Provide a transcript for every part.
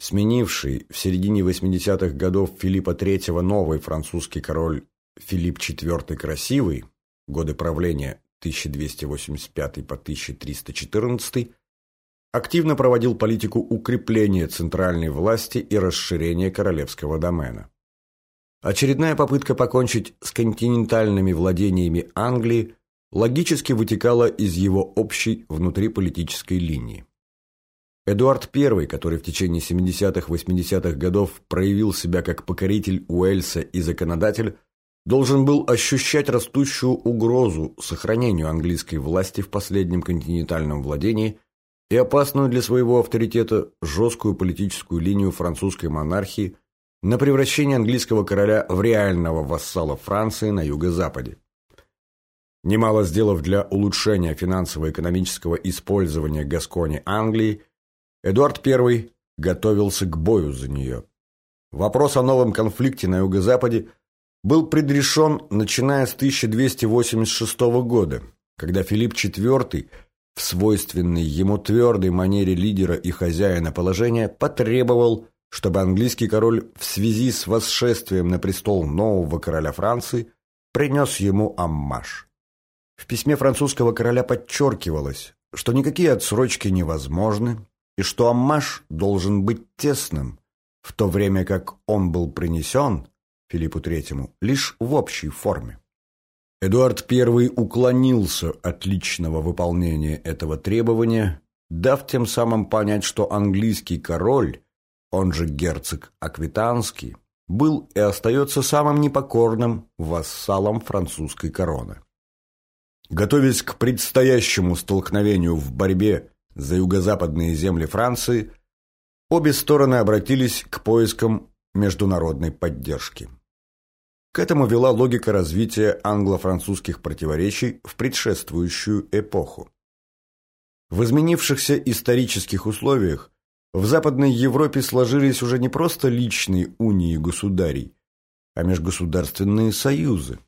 Сменивший в середине 80-х годов Филиппа III новый французский король Филипп IV Красивый, годы правления 1285 по 1314, активно проводил политику укрепления центральной власти и расширения королевского домена. Очередная попытка покончить с континентальными владениями Англии логически вытекала из его общей внутриполитической линии. Эдуард I, который в течение 70-80-х годов проявил себя как покоритель Уэльса и законодатель, должен был ощущать растущую угрозу сохранению английской власти в последнем континентальном владении и опасную для своего авторитета жесткую политическую линию французской монархии на превращение английского короля в реального вассала Франции на юго-западе. Немало сделав для улучшения финансово-экономического использования Гаскони Англии, Эдуард I готовился к бою за нее. Вопрос о новом конфликте на юго-западе был предрешен, начиная с 1286 года, когда Филипп IV в свойственной ему твердой манере лидера и хозяина положения потребовал, чтобы английский король в связи с восшествием на престол нового короля Франции принес ему аммаж. В письме французского короля подчеркивалось, что никакие отсрочки невозможны, и что аммаж должен быть тесным, в то время как он был принесен Филиппу III лишь в общей форме. Эдуард I уклонился от личного выполнения этого требования, дав тем самым понять, что английский король, он же герцог Аквитанский, был и остается самым непокорным вассалом французской короны. Готовясь к предстоящему столкновению в борьбе за юго-западные земли Франции, обе стороны обратились к поискам международной поддержки. К этому вела логика развития англо-французских противоречий в предшествующую эпоху. В изменившихся исторических условиях в Западной Европе сложились уже не просто личные унии государей, а межгосударственные союзы.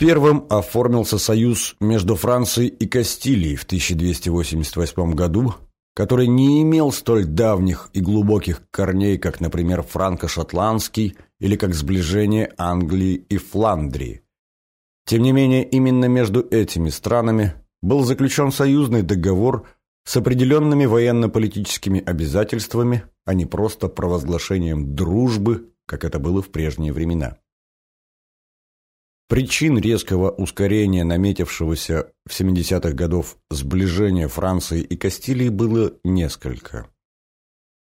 Первым оформился союз между Францией и Кастилией в 1288 году, который не имел столь давних и глубоких корней, как, например, франко-шотландский или как сближение Англии и Фландрии. Тем не менее, именно между этими странами был заключен союзный договор с определенными военно-политическими обязательствами, а не просто провозглашением дружбы, как это было в прежние времена. Причин резкого ускорения наметившегося в 70-х годов сближения Франции и Кастилии было несколько.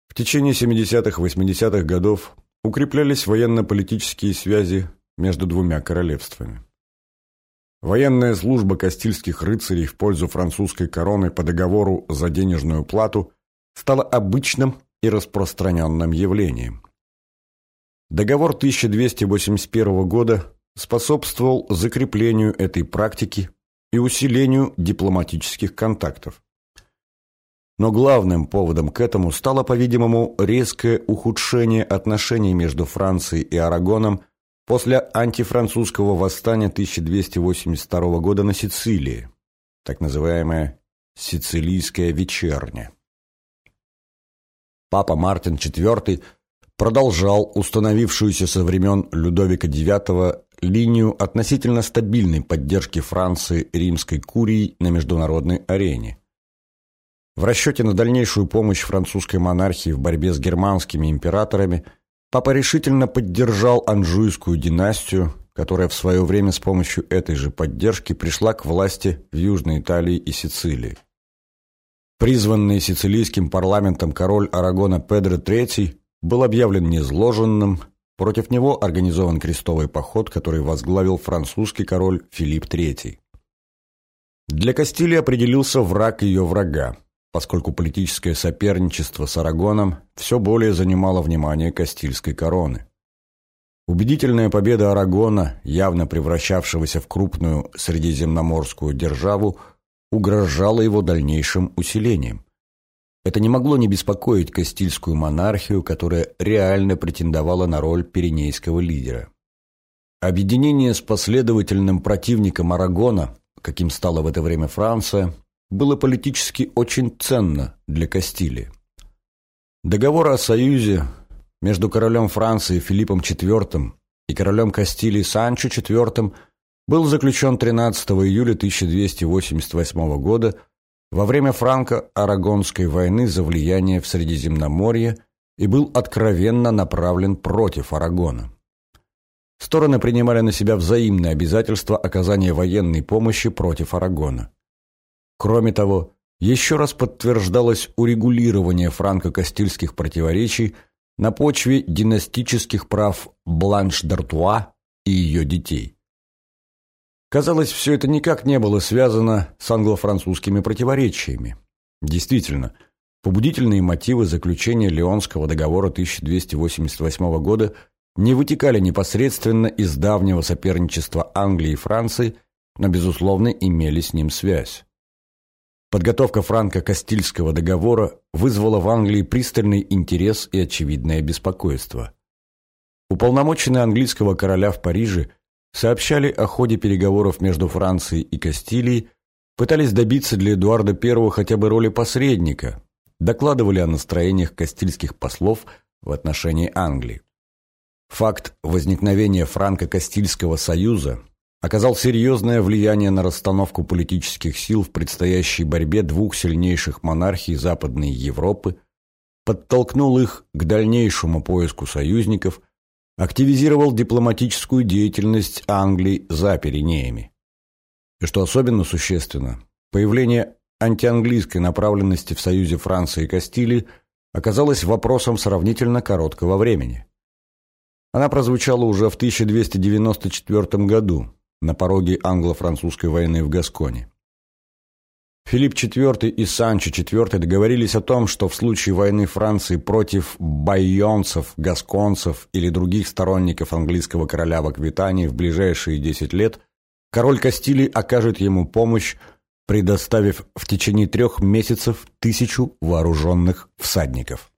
В течение 70-х-80-х годов укреплялись военно-политические связи между двумя королевствами. Военная служба кастильских рыцарей в пользу французской короны по договору за денежную плату стала обычным и распространенным явлением. Договор 1281 года способствовал закреплению этой практики и усилению дипломатических контактов. Но главным поводом к этому стало, по-видимому, резкое ухудшение отношений между Францией и Арагоном после антифранцузского восстания 1282 года на Сицилии, так называемая «Сицилийская вечерня». Папа Мартин IV продолжал установившуюся со времен Людовика IX линию относительно стабильной поддержки Франции римской курией на международной арене. В расчете на дальнейшую помощь французской монархии в борьбе с германскими императорами папа решительно поддержал Анжуйскую династию, которая в свое время с помощью этой же поддержки пришла к власти в Южной Италии и Сицилии. Призванный сицилийским парламентом король Арагона Педро III был объявлен незложенным, Против него организован крестовый поход, который возглавил французский король Филипп III. Для Кастилии определился враг ее врага, поскольку политическое соперничество с Арагоном все более занимало внимание Кастильской короны. Убедительная победа Арагона, явно превращавшегося в крупную средиземноморскую державу, угрожала его дальнейшим усилением. Это не могло не беспокоить Кастильскую монархию, которая реально претендовала на роль пиренейского лидера. Объединение с последовательным противником Арагона, каким стала в это время Франция, было политически очень ценно для Кастилии. Договор о союзе между королем Франции Филиппом IV и королем Кастилии Санчо IV был заключен 13 июля 1288 года во время франко-арагонской войны за влияние в Средиземноморье и был откровенно направлен против Арагона. Стороны принимали на себя взаимные обязательства оказания военной помощи против Арагона. Кроме того, еще раз подтверждалось урегулирование франко-кастильских противоречий на почве династических прав Бланш d'Артуа и ее детей. Казалось, все это никак не было связано с англо-французскими противоречиями. Действительно, побудительные мотивы заключения Леонского договора 1288 года не вытекали непосредственно из давнего соперничества Англии и Франции, но, безусловно, имели с ним связь. Подготовка франко-кастильского договора вызвала в Англии пристальный интерес и очевидное беспокойство. Уполномоченные английского короля в Париже – сообщали о ходе переговоров между Францией и Кастилией, пытались добиться для Эдуарда I хотя бы роли посредника, докладывали о настроениях кастильских послов в отношении Англии. Факт возникновения франко-кастильского союза оказал серьезное влияние на расстановку политических сил в предстоящей борьбе двух сильнейших монархий Западной Европы, подтолкнул их к дальнейшему поиску союзников – активизировал дипломатическую деятельность Англии за Пиренеями. И что особенно существенно, появление антианглийской направленности в союзе Франции и Кастилии оказалось вопросом сравнительно короткого времени. Она прозвучала уже в 1294 году на пороге англо-французской войны в Гасконе. Филипп IV и Санчо IV договорились о том, что в случае войны Франции против байонцев, гасконцев или других сторонников английского короля в Аквитании в ближайшие 10 лет король Кастилии окажет ему помощь, предоставив в течение трех месяцев тысячу вооруженных всадников.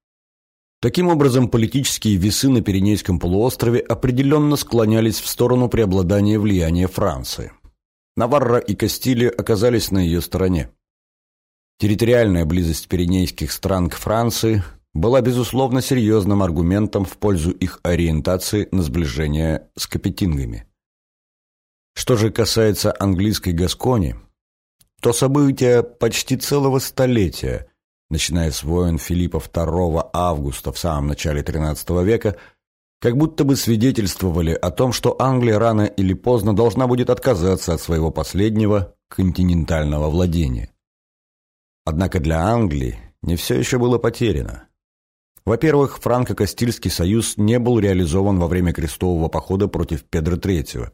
Таким образом, политические весы на Пиренейском полуострове определенно склонялись в сторону преобладания влияния Франции. Наварра и Кастилия оказались на ее стороне. Территориальная близость пиренейских стран к Франции была, безусловно, серьезным аргументом в пользу их ориентации на сближение с капетингами. Что же касается английской Гаскони, то события почти целого столетия, начиная с войн Филиппа II августа в самом начале XIII века, как будто бы свидетельствовали о том, что Англия рано или поздно должна будет отказаться от своего последнего континентального владения. Однако для Англии не все еще было потеряно. Во-первых, франко-кастильский союз не был реализован во время крестового похода против Педро III.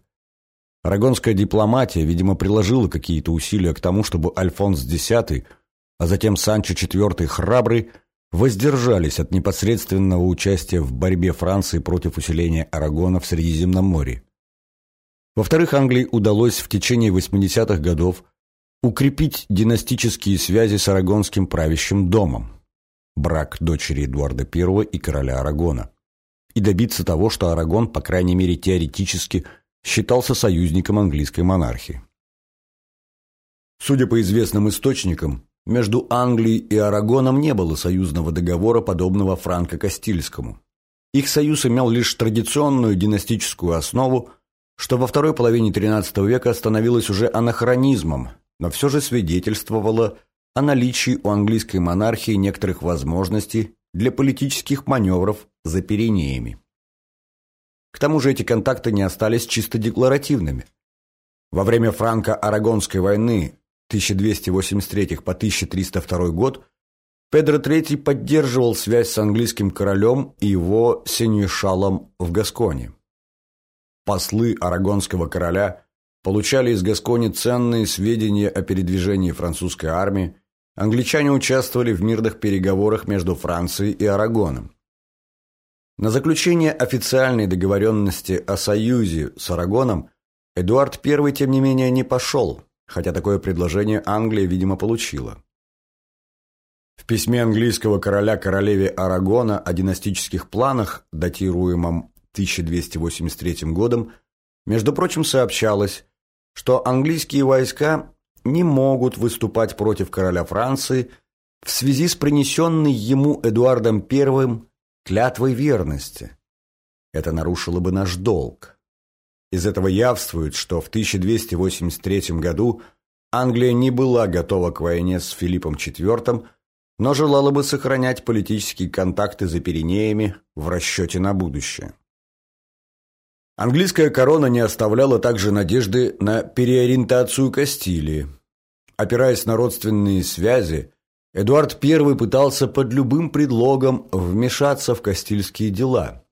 Арагонская дипломатия, видимо, приложила какие-то усилия к тому, чтобы Альфонс X, а затем Санчо IV храбрый, воздержались от непосредственного участия в борьбе Франции против усиления Арагона в Средиземноморье. Во-вторых, Англии удалось в течение 80-х годов укрепить династические связи с Арагонским правящим домом, брак дочери Эдуарда I и короля Арагона, и добиться того, что Арагон, по крайней мере теоретически, считался союзником английской монархии. Судя по известным источникам, между Англией и Арагоном не было союзного договора, подобного франко-кастильскому. Их союз имел лишь традиционную династическую основу, что во второй половине XIII века становилось уже анахронизмом, но все же свидетельствовало о наличии у английской монархии некоторых возможностей для политических маневров за Пиренеями. К тому же эти контакты не остались чисто декларативными. Во время франко-арагонской войны 1283 по 1302 год Педро III поддерживал связь с английским королем и его сенешалом в Гасконе. Послы арагонского короля получали из Гаскони ценные сведения о передвижении французской армии, англичане участвовали в мирных переговорах между Францией и Арагоном. На заключение официальной договоренности о союзе с Арагоном Эдуард I, тем не менее, не пошел, хотя такое предложение Англия, видимо, получила. В письме английского короля королеве Арагона о династических планах, датируемом 1283 годом, между прочим, сообщалось, что английские войска не могут выступать против короля Франции, в связи с принесенной ему Эдуардом I клятвой верности. Это нарушило бы наш долг. Из этого явствует, что в 1283 году Англия не была готова к войне с Филиппом IV, но желала бы сохранять политические контакты за Пиренеями в расчете на будущее. Английская корона не оставляла также надежды на переориентацию Кастилии. Опираясь на родственные связи, Эдуард I пытался под любым предлогом вмешаться в кастильские дела.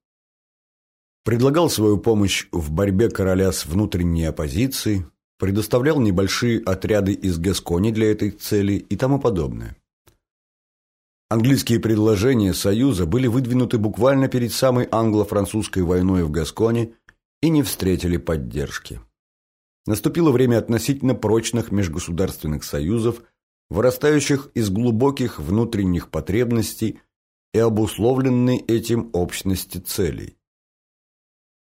Предлагал свою помощь в борьбе короля с внутренней оппозицией, предоставлял небольшие отряды из Гаскони для этой цели и тому подобное. Английские предложения Союза были выдвинуты буквально перед самой англо-французской войной в Гасконе и не встретили поддержки. Наступило время относительно прочных межгосударственных союзов, вырастающих из глубоких внутренних потребностей и обусловленной этим общности целей.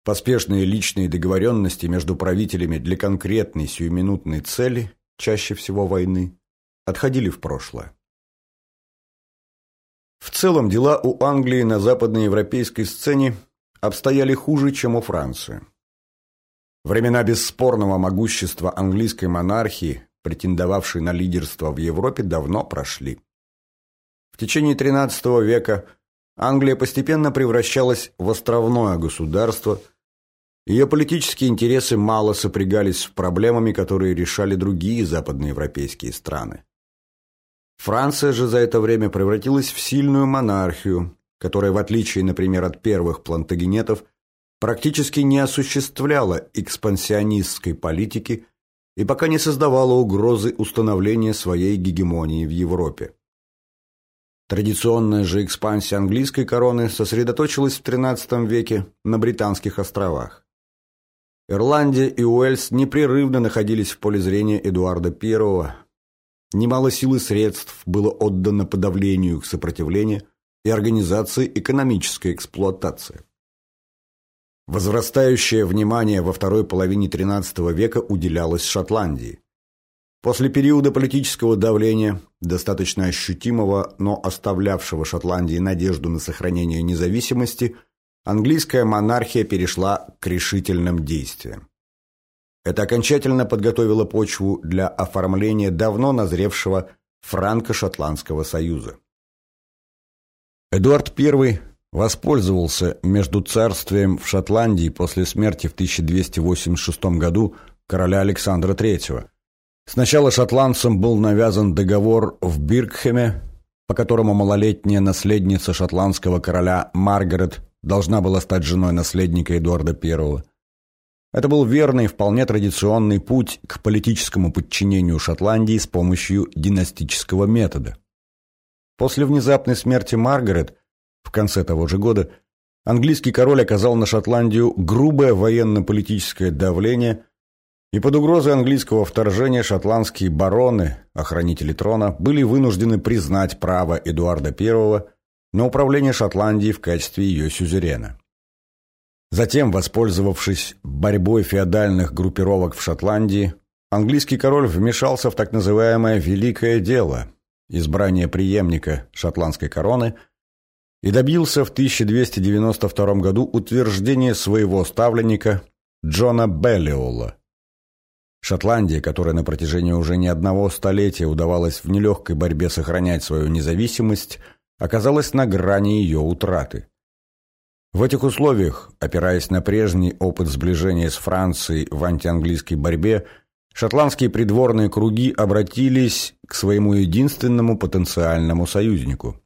Поспешные личные договоренности между правителями для конкретной сиюминутной цели, чаще всего войны, отходили в прошлое. В целом дела у Англии на западноевропейской сцене обстояли хуже, чем у Франции. Времена бесспорного могущества английской монархии, претендовавшей на лидерство в Европе, давно прошли. В течение XIII века Англия постепенно превращалась в островное государство, ее политические интересы мало сопрягались с проблемами, которые решали другие западноевропейские страны. Франция же за это время превратилась в сильную монархию, которая, в отличие, например, от первых плантагенетов, практически не осуществляла экспансионистской политики и пока не создавала угрозы установления своей гегемонии в Европе. Традиционная же экспансия английской короны сосредоточилась в XIII веке на Британских островах. Ирландия и Уэльс непрерывно находились в поле зрения Эдуарда I, Немало сил и средств было отдано подавлению их сопротивления и организации экономической эксплуатации. Возрастающее внимание во второй половине XIII века уделялось Шотландии. После периода политического давления, достаточно ощутимого, но оставлявшего Шотландии надежду на сохранение независимости, английская монархия перешла к решительным действиям. Это окончательно подготовило почву для оформления давно назревшего франко-шотландского союза. Эдуард I воспользовался между царствием в Шотландии после смерти в 1286 году короля Александра III. Сначала шотландцам был навязан договор в Биркхеме, по которому малолетняя наследница шотландского короля Маргарет должна была стать женой наследника Эдуарда I. Это был верный, вполне традиционный путь к политическому подчинению Шотландии с помощью династического метода. После внезапной смерти Маргарет в конце того же года английский король оказал на Шотландию грубое военно-политическое давление, и под угрозой английского вторжения шотландские бароны, охранители трона, были вынуждены признать право Эдуарда I на управление Шотландией в качестве ее сюзерена. Затем, воспользовавшись борьбой феодальных группировок в Шотландии, английский король вмешался в так называемое «великое дело» – избрание преемника шотландской короны и добился в 1292 году утверждения своего ставленника Джона Беллиола. Шотландия, которая на протяжении уже не одного столетия удавалось в нелегкой борьбе сохранять свою независимость, оказалась на грани ее утраты. В этих условиях, опираясь на прежний опыт сближения с Францией в антианглийской борьбе, шотландские придворные круги обратились к своему единственному потенциальному союзнику.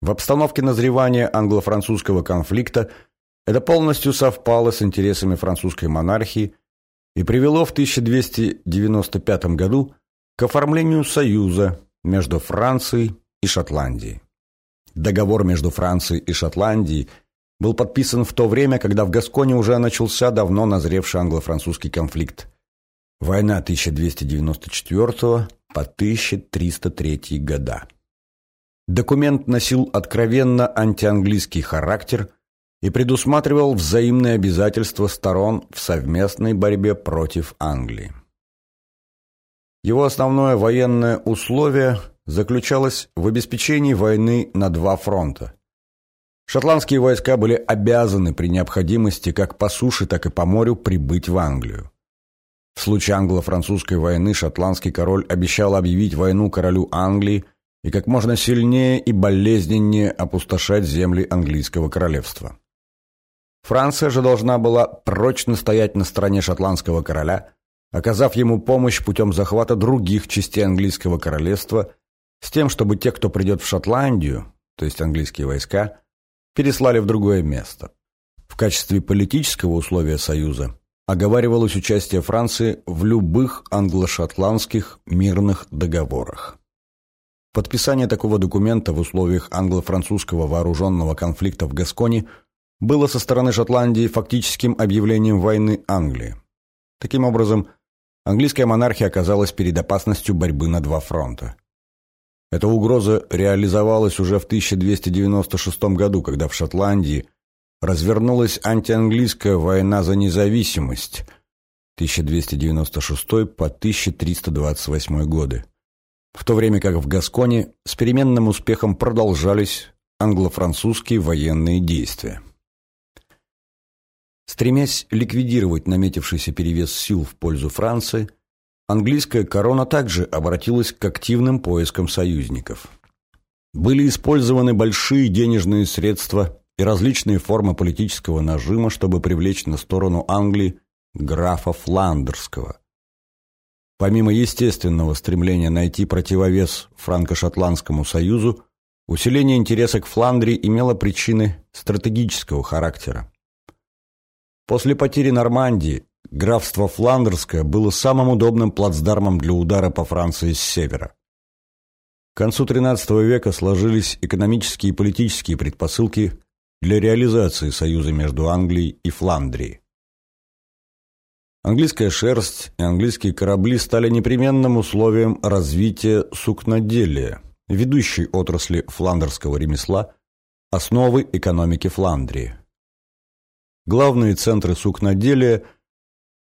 В обстановке назревания англо-французского конфликта это полностью совпало с интересами французской монархии и привело в 1295 году к оформлению союза между Францией и Шотландией. Договор между Францией и Шотландией – был подписан в то время, когда в Гасконе уже начался давно назревший англо-французский конфликт. Война 1294 по 1303 года. Документ носил откровенно антианглийский характер и предусматривал взаимные обязательства сторон в совместной борьбе против Англии. Его основное военное условие заключалась в обеспечении войны на два фронта. Шотландские войска были обязаны при необходимости как по суше, так и по морю прибыть в Англию. В случае англо-французской войны шотландский король обещал объявить войну королю Англии и как можно сильнее и болезненнее опустошать земли английского королевства. Франция же должна была прочно стоять на стороне шотландского короля, оказав ему помощь путем захвата других частей английского королевства с тем, чтобы те, кто придет в Шотландию, то есть английские войска, переслали в другое место. В качестве политического условия Союза оговаривалось участие Франции в любых англо-шотландских мирных договорах. Подписание такого документа в условиях англо-французского вооруженного конфликта в Гасконе было со стороны Шотландии фактическим объявлением войны Англии. Таким образом, английская монархия оказалась перед опасностью борьбы на два фронта. Эта угроза реализовалась уже в 1296 году, когда в Шотландии развернулась антианглийская война за независимость 1296 по 1328 годы, в то время как в Гасконе с переменным успехом продолжались англо-французские военные действия. Стремясь ликвидировать наметившийся перевес сил в пользу Франции, английская корона также обратилась к активным поискам союзников. Были использованы большие денежные средства и различные формы политического нажима, чтобы привлечь на сторону Англии графа Фландерского. Помимо естественного стремления найти противовес франко-шотландскому союзу, усиление интереса к Фландрии имело причины стратегического характера. После потери Нормандии графство Фландерское было самым удобным плацдармом для удара по Франции с севера. К концу XIII века сложились экономические и политические предпосылки для реализации союза между Англией и Фландрией. Английская шерсть и английские корабли стали непременным условием развития сукноделия, ведущей отрасли фландерского ремесла, основы экономики Фландрии главные центры сукноделия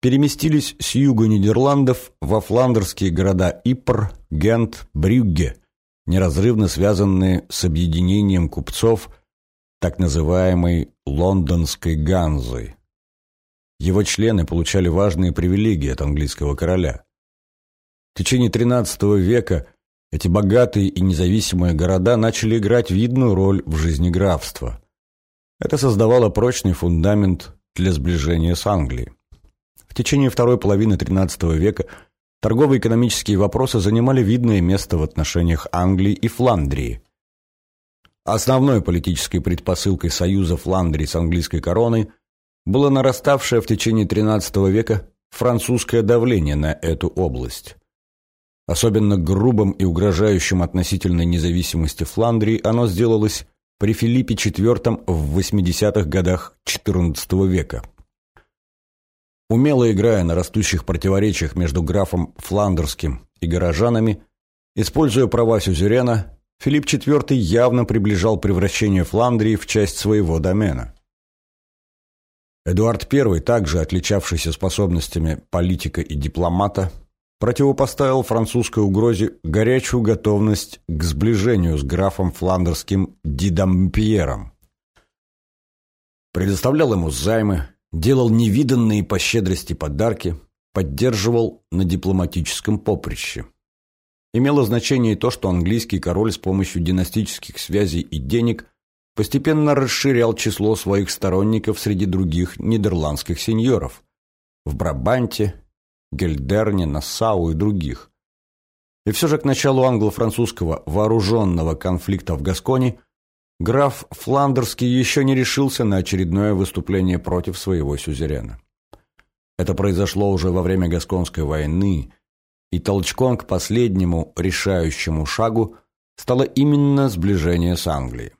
переместились с юга Нидерландов во фландерские города Ипр, Гент, Брюгге, неразрывно связанные с объединением купцов так называемой лондонской Ганзой. Его члены получали важные привилегии от английского короля. В течение XIII века эти богатые и независимые города начали играть видную роль в жизни графства – это создавало прочный фундамент для сближения с Англией. В течение второй половины XIII века торгово-экономические вопросы занимали видное место в отношениях Англии и Фландрии. Основной политической предпосылкой союза Фландрии с английской короной было нараставшее в течение XIII века французское давление на эту область. Особенно грубым и угрожающим относительной независимости Фландрии оно сделалось при Филиппе IV в 80-х годах XIV века. Умело играя на растущих противоречиях между графом Фландерским и горожанами, используя права сюзерена, Филипп IV явно приближал превращение Фландрии в часть своего домена. Эдуард I, также отличавшийся способностями политика и дипломата, противопоставил французской угрозе горячую готовность к сближению с графом фландерским Дидампьером. Предоставлял ему займы, делал невиданные по щедрости подарки, поддерживал на дипломатическом поприще. Имело значение и то, что английский король с помощью династических связей и денег постепенно расширял число своих сторонников среди других нидерландских сеньоров. В Брабанте, Гельдерне, Нассау и других. И все же к началу англо-французского вооруженного конфликта в Гасконе граф Фландерский еще не решился на очередное выступление против своего сюзерена. Это произошло уже во время Гасконской войны, и толчком к последнему решающему шагу стало именно сближение с Англией.